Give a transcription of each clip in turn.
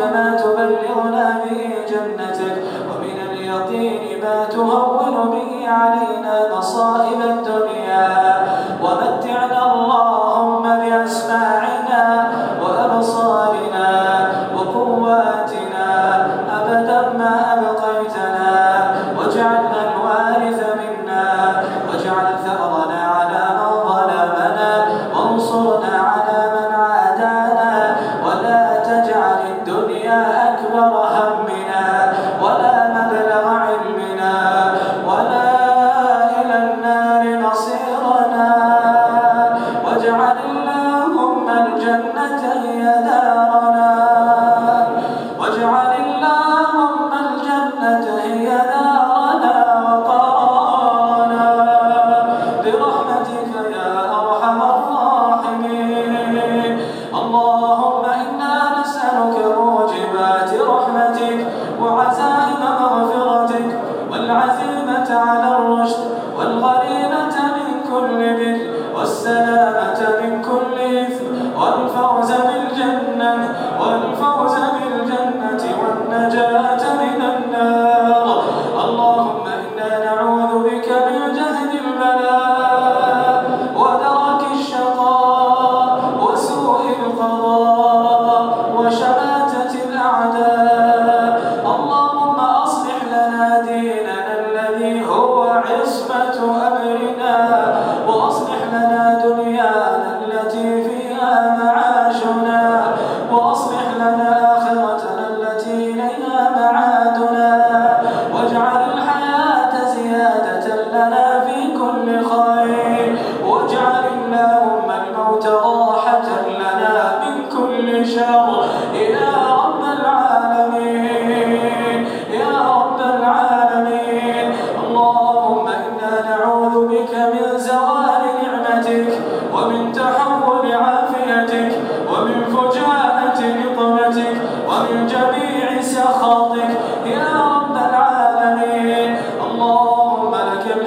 فما تبلغنا به جنتك. ومن اليقين ما تهون به علينا مصائب الدنيا. أتي نارنا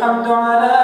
الحمد على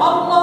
Allah